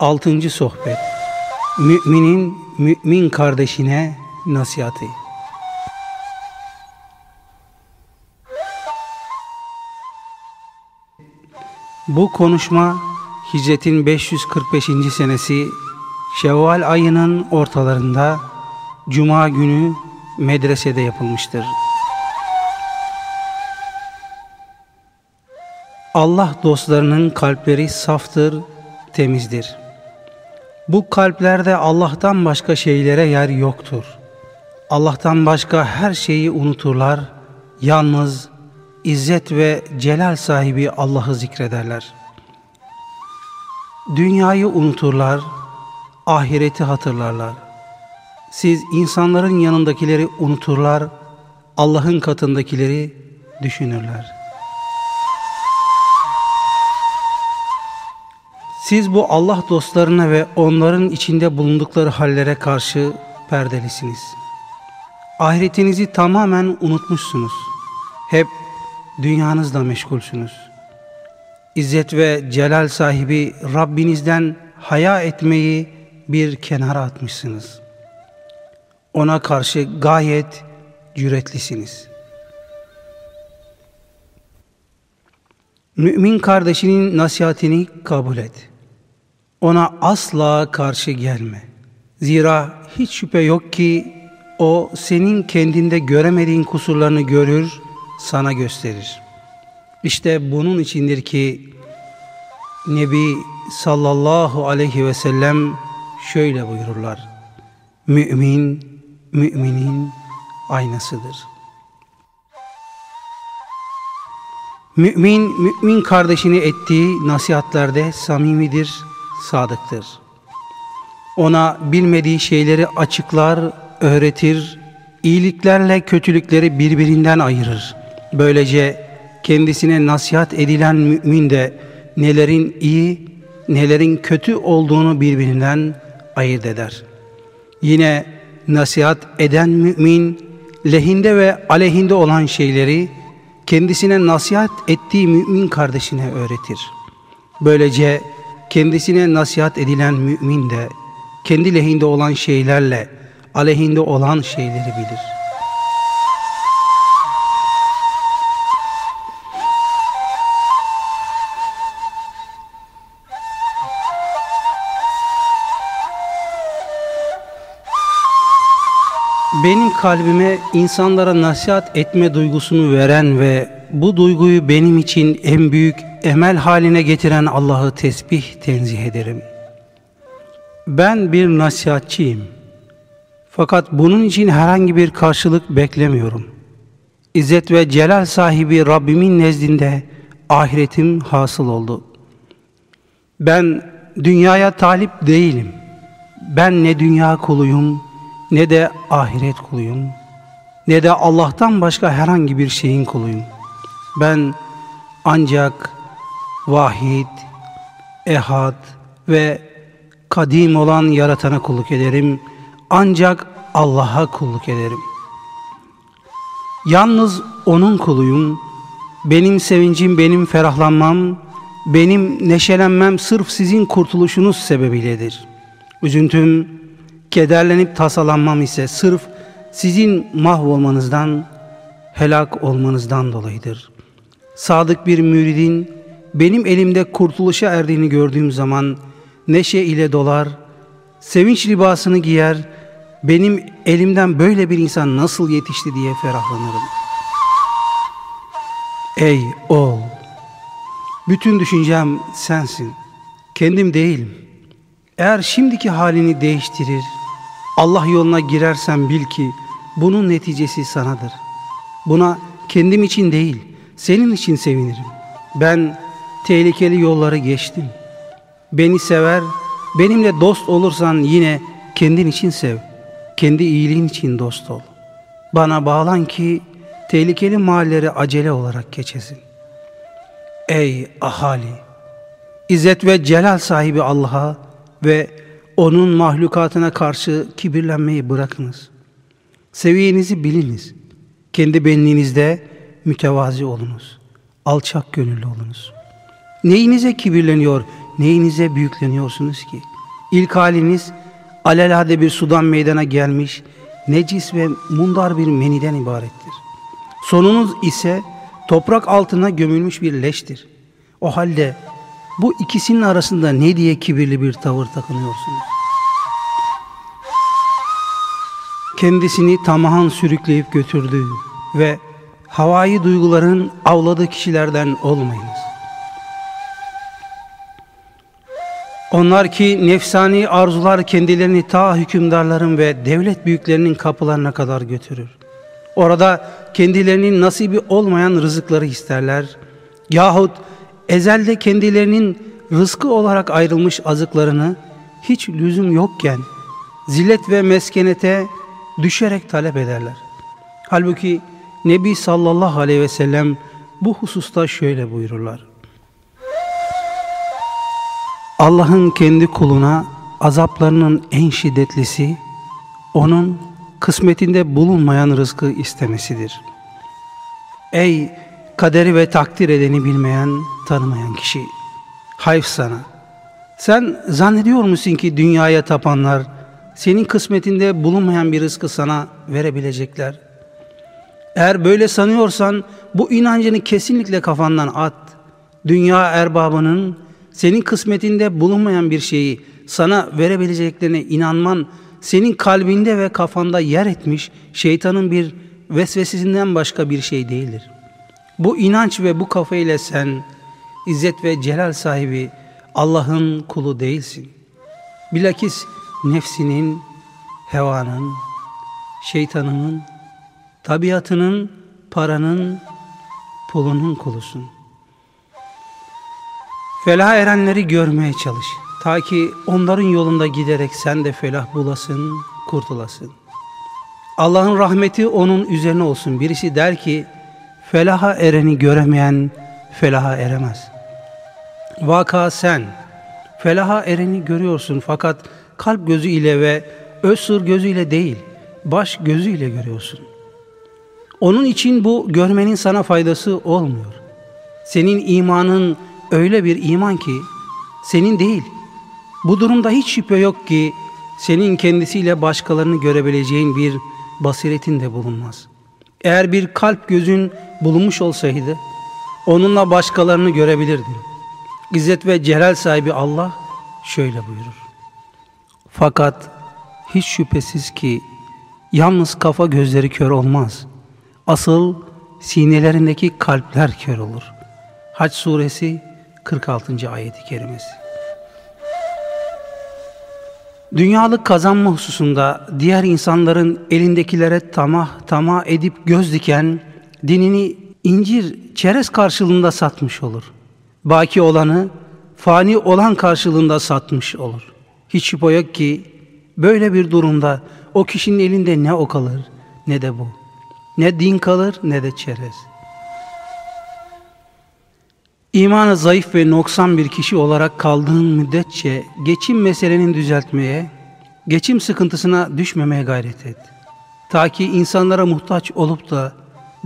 Altıncı sohbet Müminin mümin kardeşine nasihatı Bu konuşma Hicretin 545. senesi Şevval ayının ortalarında Cuma günü medresede yapılmıştır. Allah dostlarının kalpleri saftır, temizdir. Bu kalplerde Allah'tan başka şeylere yer yoktur. Allah'tan başka her şeyi unuturlar, yalnız izzet ve celal sahibi Allah'ı zikrederler. Dünyayı unuturlar, ahireti hatırlarlar. Siz insanların yanındakileri unuturlar, Allah'ın katındakileri düşünürler. Siz bu Allah dostlarına ve onların içinde bulundukları hallere karşı perdelisiniz. Ahiretinizi tamamen unutmuşsunuz. Hep dünyanızla meşgulsünüz. İzzet ve celal sahibi Rabbinizden haya etmeyi bir kenara atmışsınız. Ona karşı gayet cüretlisiniz. Mümin kardeşinin nasihatini kabul et. Ona asla karşı gelme. Zira hiç şüphe yok ki o senin kendinde göremediğin kusurlarını görür, sana gösterir. İşte bunun içindir ki Nebi sallallahu aleyhi ve sellem şöyle buyururlar. Mümin, müminin aynasıdır. Mümin, mümin kardeşini ettiği nasihatlerde samimidir, sadıktır. Ona bilmediği şeyleri açıklar, öğretir, iyiliklerle kötülükleri birbirinden ayırır. Böylece kendisine nasihat edilen mümin de nelerin iyi, nelerin kötü olduğunu birbirinden ayırt eder. Yine nasihat eden mümin, lehinde ve aleyhinde olan şeyleri kendisine nasihat ettiği mümin kardeşine öğretir. Böylece kendisine nasihat edilen mümin de kendi lehinde olan şeylerle aleyhinde olan şeyleri bilir. Benim kalbime insanlara nasihat etme duygusunu veren ve bu duyguyu benim için en büyük emel haline getiren Allah'ı tesbih tenzih ederim. Ben bir nasihatçıyım. Fakat bunun için herhangi bir karşılık beklemiyorum. İzzet ve celal sahibi Rabbimin nezdinde ahiretim hasıl oldu. Ben dünyaya talip değilim. Ben ne dünya kuluyum ne de ahiret kuluyum ne de Allah'tan başka herhangi bir şeyin kuluyum. Ben ancak vahid, ehad ve kadim olan yaratana kulluk ederim. Ancak Allah'a kulluk ederim. Yalnız O'nun kuluyum. Benim sevincim, benim ferahlanmam, benim neşelenmem sırf sizin kurtuluşunuz sebebiyledir. Üzüntüm, kederlenip tasalanmam ise sırf sizin mahvolmanızdan, helak olmanızdan dolayıdır. Sadık bir müridin benim elimde kurtuluşa erdiğini gördüğüm zaman neşe ile dolar, sevinç libasını giyer, benim elimden böyle bir insan nasıl yetişti diye ferahlanırım. Ey oğul! Bütün düşüncem sensin, kendim değilim. Eğer şimdiki halini değiştirir, Allah yoluna girersen bil ki bunun neticesi sanadır. Buna kendim için değil, senin için sevinirim. Ben tehlikeli yolları geçtim. Beni sever, benimle dost olursan yine kendin için sev. Kendi iyiliğin için dost ol. Bana bağlan ki tehlikeli mahalleri acele olarak geçesin. Ey ahali! İzzet ve celal sahibi Allah'a ve onun mahlukatına karşı kibirlenmeyi bırakınız. Seviyenizi biliniz. Kendi benliğinizde mütevazi olunuz. Alçak gönüllü olunuz. Neyinize kibirleniyor, neyinize büyükleniyorsunuz ki? İlk haliniz alelade bir sudan meydana gelmiş, necis ve mundar bir meniden ibarettir. Sonunuz ise toprak altına gömülmüş bir leştir. O halde bu ikisinin arasında ne diye kibirli bir tavır takınıyorsunuz? Kendisini tamahan sürükleyip götürdüğü ve havai duyguların avladığı kişilerden olmayınız. Onlar ki nefsani arzular kendilerini ta hükümdarların ve devlet büyüklerinin kapılarına kadar götürür. Orada kendilerinin nasibi olmayan rızıkları isterler. Yahut ezelde kendilerinin rızkı olarak ayrılmış azıklarını hiç lüzum yokken zillet ve meskenete düşerek talep ederler. Halbuki Nebi sallallahu aleyhi ve sellem bu hususta şöyle buyururlar. Allah'ın kendi kuluna azaplarının en şiddetlisi onun kısmetinde bulunmayan rızkı istemesidir. Ey kaderi ve takdir edeni bilmeyen, tanımayan kişi. Hayf sana. Sen zannediyor musun ki dünyaya tapanlar senin kısmetinde bulunmayan bir rızkı sana verebilecekler? Eğer böyle sanıyorsan bu inancını kesinlikle kafandan at. Dünya erbabının senin kısmetinde bulunmayan bir şeyi sana verebileceklerine inanman senin kalbinde ve kafanda yer etmiş şeytanın bir vesvesesinden başka bir şey değildir. Bu inanç ve bu kafa ile sen izzet ve celal sahibi Allah'ın kulu değilsin. Bilakis nefsinin, hevanın, şeytanının, tabiatının, paranın, pulunun kulusun. Felah erenleri görmeye çalış. Ta ki onların yolunda giderek sen de felah bulasın, kurtulasın. Allah'ın rahmeti onun üzerine olsun. Birisi der ki, felaha ereni göremeyen felaha eremez. Vaka sen, felaha ereni görüyorsun fakat kalp gözü ile ve öz sır gözü ile değil, baş gözü ile görüyorsun. Onun için bu görmenin sana faydası olmuyor. Senin imanın öyle bir iman ki, senin değil, bu durumda hiç şüphe yok ki senin kendisiyle başkalarını görebileceğin bir basiretin de bulunmaz. Eğer bir kalp gözün bulunmuş olsaydı onunla başkalarını görebilirdin. İzzet ve celal sahibi Allah şöyle buyurur. Fakat hiç şüphesiz ki yalnız kafa gözleri kör olmaz. Asıl sinelerindeki kalpler kör olur. Haç suresi 46. ayeti kerimesi. Dünyalık kazanma hususunda diğer insanların elindekilere tamah tamah edip göz diken dinini incir çerez karşılığında satmış olur. Baki olanı fani olan karşılığında satmış olur. Hiç şüphe yok ki böyle bir durumda o kişinin elinde ne o kalır ne de bu. Ne din kalır ne de çerez. İmanı zayıf ve noksan bir kişi olarak kaldığın müddetçe geçim meselenin düzeltmeye, geçim sıkıntısına düşmemeye gayret et. Ta ki insanlara muhtaç olup da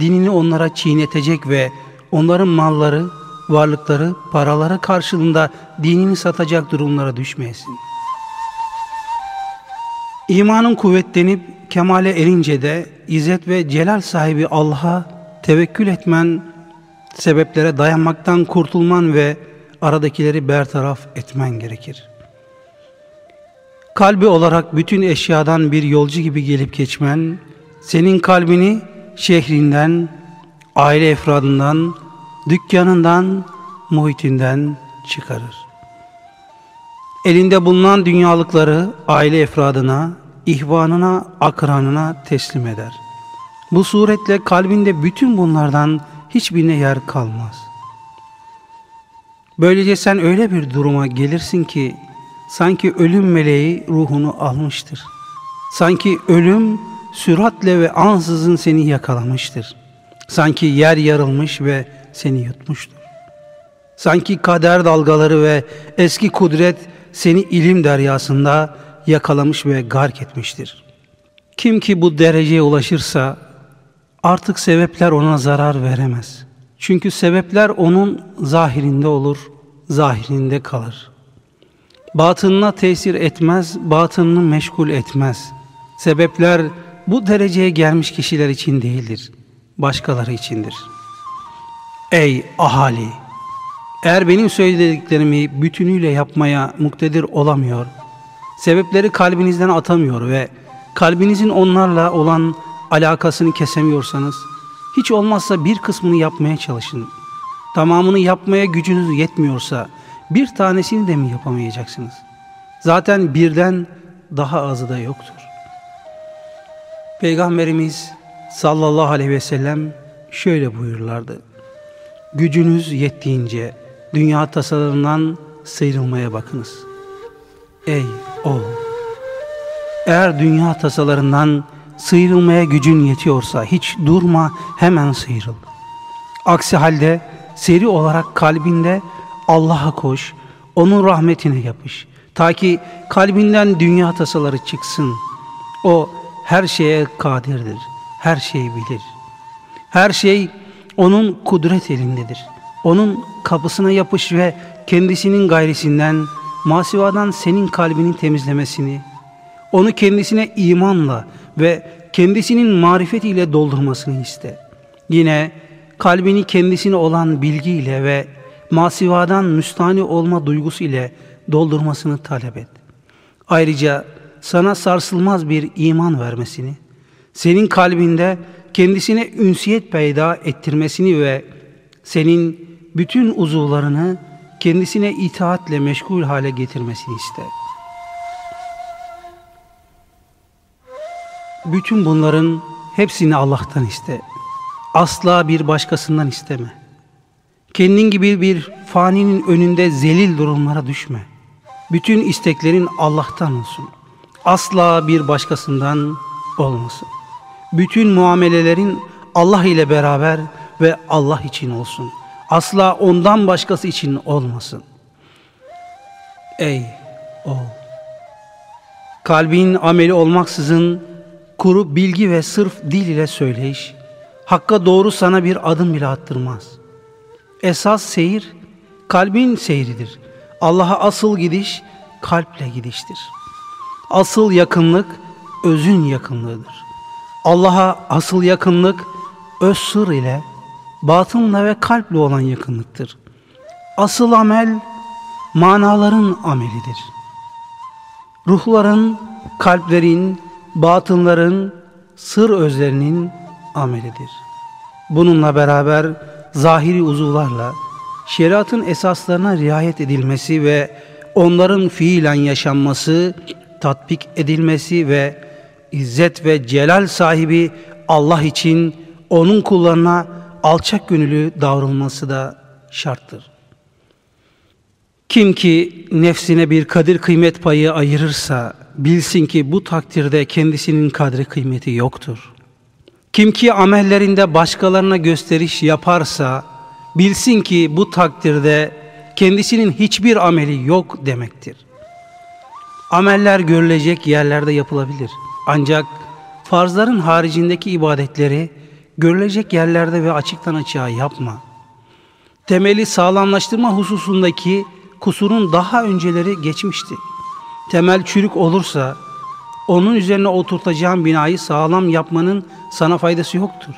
dinini onlara çiğnetecek ve onların malları, varlıkları, paraları karşılığında dinini satacak durumlara düşmeyesin. İmanın kuvvetlenip kemale erince de izzet ve celal sahibi Allah'a tevekkül etmen sebeplere dayanmaktan kurtulman ve aradakileri bertaraf etmen gerekir. Kalbi olarak bütün eşyadan bir yolcu gibi gelip geçmen, senin kalbini şehrinden, aile efradından, dükkanından, muhitinden çıkarır. Elinde bulunan dünyalıkları aile efradına, ihvanına, akranına teslim eder. Bu suretle kalbinde bütün bunlardan hiçbirine yer kalmaz. Böylece sen öyle bir duruma gelirsin ki sanki ölüm meleği ruhunu almıştır. Sanki ölüm süratle ve ansızın seni yakalamıştır. Sanki yer yarılmış ve seni yutmuştur. Sanki kader dalgaları ve eski kudret seni ilim deryasında yakalamış ve gark etmiştir. Kim ki bu dereceye ulaşırsa Artık sebepler ona zarar veremez. Çünkü sebepler onun zahirinde olur, zahirinde kalır. Batınına tesir etmez, batınını meşgul etmez. Sebepler bu dereceye gelmiş kişiler için değildir, başkaları içindir. Ey ahali! Eğer benim söylediklerimi bütünüyle yapmaya muktedir olamıyor, sebepleri kalbinizden atamıyor ve kalbinizin onlarla olan alakasını kesemiyorsanız, hiç olmazsa bir kısmını yapmaya çalışın. Tamamını yapmaya gücünüz yetmiyorsa, bir tanesini de mi yapamayacaksınız? Zaten birden daha azı da yoktur. Peygamberimiz sallallahu aleyhi ve sellem şöyle buyurlardı. Gücünüz yettiğince dünya tasalarından sıyrılmaya bakınız. Ey oğul! Eğer dünya tasalarından sıyrılmaya gücün yetiyorsa hiç durma hemen sıyrıl. Aksi halde seri olarak kalbinde Allah'a koş, onun rahmetine yapış. Ta ki kalbinden dünya tasaları çıksın. O her şeye kadirdir, her şeyi bilir. Her şey onun kudret elindedir. Onun kapısına yapış ve kendisinin gayrisinden, masivadan senin kalbinin temizlemesini, onu kendisine imanla ve kendisinin marifetiyle doldurmasını iste. Yine kalbini kendisine olan bilgiyle ve masivadan müstani olma duygusu ile doldurmasını talep et. Ayrıca sana sarsılmaz bir iman vermesini, senin kalbinde kendisine ünsiyet peyda ettirmesini ve senin bütün uzuvlarını kendisine itaatle meşgul hale getirmesini iste. Bütün bunların hepsini Allah'tan iste. Asla bir başkasından isteme. Kendin gibi bir faninin önünde zelil durumlara düşme. Bütün isteklerin Allah'tan olsun. Asla bir başkasından olmasın. Bütün muamelelerin Allah ile beraber ve Allah için olsun. Asla ondan başkası için olmasın. Ey o kalbin ameli olmaksızın kuru bilgi ve sırf dil ile söyleyiş, Hakka doğru sana bir adım bile attırmaz. Esas seyir kalbin seyridir. Allah'a asıl gidiş kalple gidiştir. Asıl yakınlık özün yakınlığıdır. Allah'a asıl yakınlık öz sır ile, batınla ve kalple olan yakınlıktır. Asıl amel manaların amelidir. Ruhların, kalplerin, batınların, sır özlerinin amelidir. Bununla beraber zahiri uzuvlarla şeriatın esaslarına riayet edilmesi ve onların fiilen yaşanması, tatbik edilmesi ve izzet ve celal sahibi Allah için onun kullarına alçak gönüllü davranılması da şarttır. Kim ki nefsine bir kadir kıymet payı ayırırsa bilsin ki bu takdirde kendisinin kadri kıymeti yoktur. Kim ki amellerinde başkalarına gösteriş yaparsa bilsin ki bu takdirde kendisinin hiçbir ameli yok demektir. Ameller görülecek yerlerde yapılabilir. Ancak farzların haricindeki ibadetleri görülecek yerlerde ve açıktan açığa yapma. Temeli sağlamlaştırma hususundaki kusurun daha önceleri geçmişti. Temel çürük olursa onun üzerine oturtacağın binayı sağlam yapmanın sana faydası yoktur.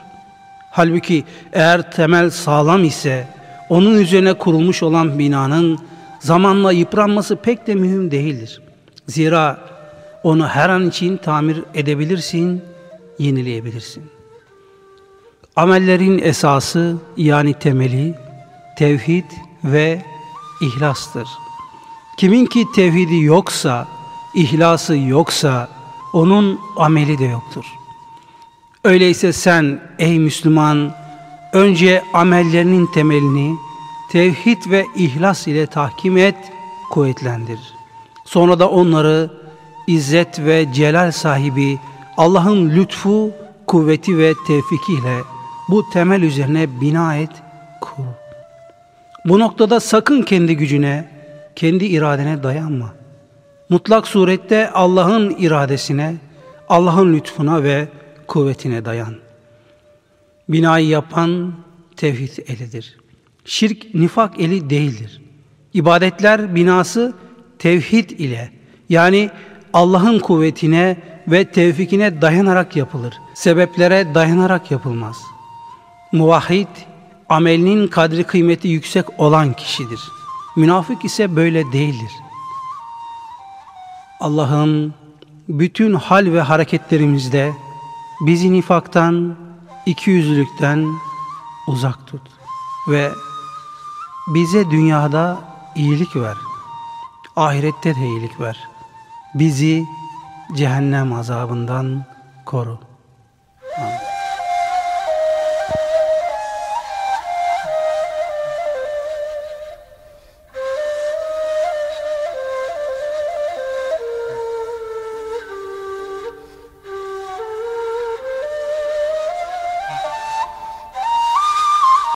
Halbuki eğer temel sağlam ise onun üzerine kurulmuş olan binanın zamanla yıpranması pek de mühim değildir. Zira onu her an için tamir edebilirsin, yenileyebilirsin. Amellerin esası yani temeli tevhid ve ihlastır. Kimin ki tevhidi yoksa, ihlası yoksa onun ameli de yoktur. Öyleyse sen ey Müslüman önce amellerinin temelini tevhid ve ihlas ile tahkim et, kuvvetlendir. Sonra da onları izzet ve celal sahibi Allah'ın lütfu, kuvveti ve tevfikiyle bu temel üzerine bina et, kur. Bu noktada sakın kendi gücüne, kendi iradene dayanma. Mutlak surette Allah'ın iradesine, Allah'ın lütfuna ve kuvvetine dayan. Binayı yapan tevhid elidir. Şirk nifak eli değildir. İbadetler binası tevhid ile yani Allah'ın kuvvetine ve tevfikine dayanarak yapılır. Sebeplere dayanarak yapılmaz. Muvahhid, amelinin kadri kıymeti yüksek olan kişidir. Münafık ise böyle değildir. Allah'ım bütün hal ve hareketlerimizde bizi nifaktan, ikiyüzlülükten uzak tut ve bize dünyada iyilik ver, ahirette de iyilik ver. Bizi cehennem azabından koru.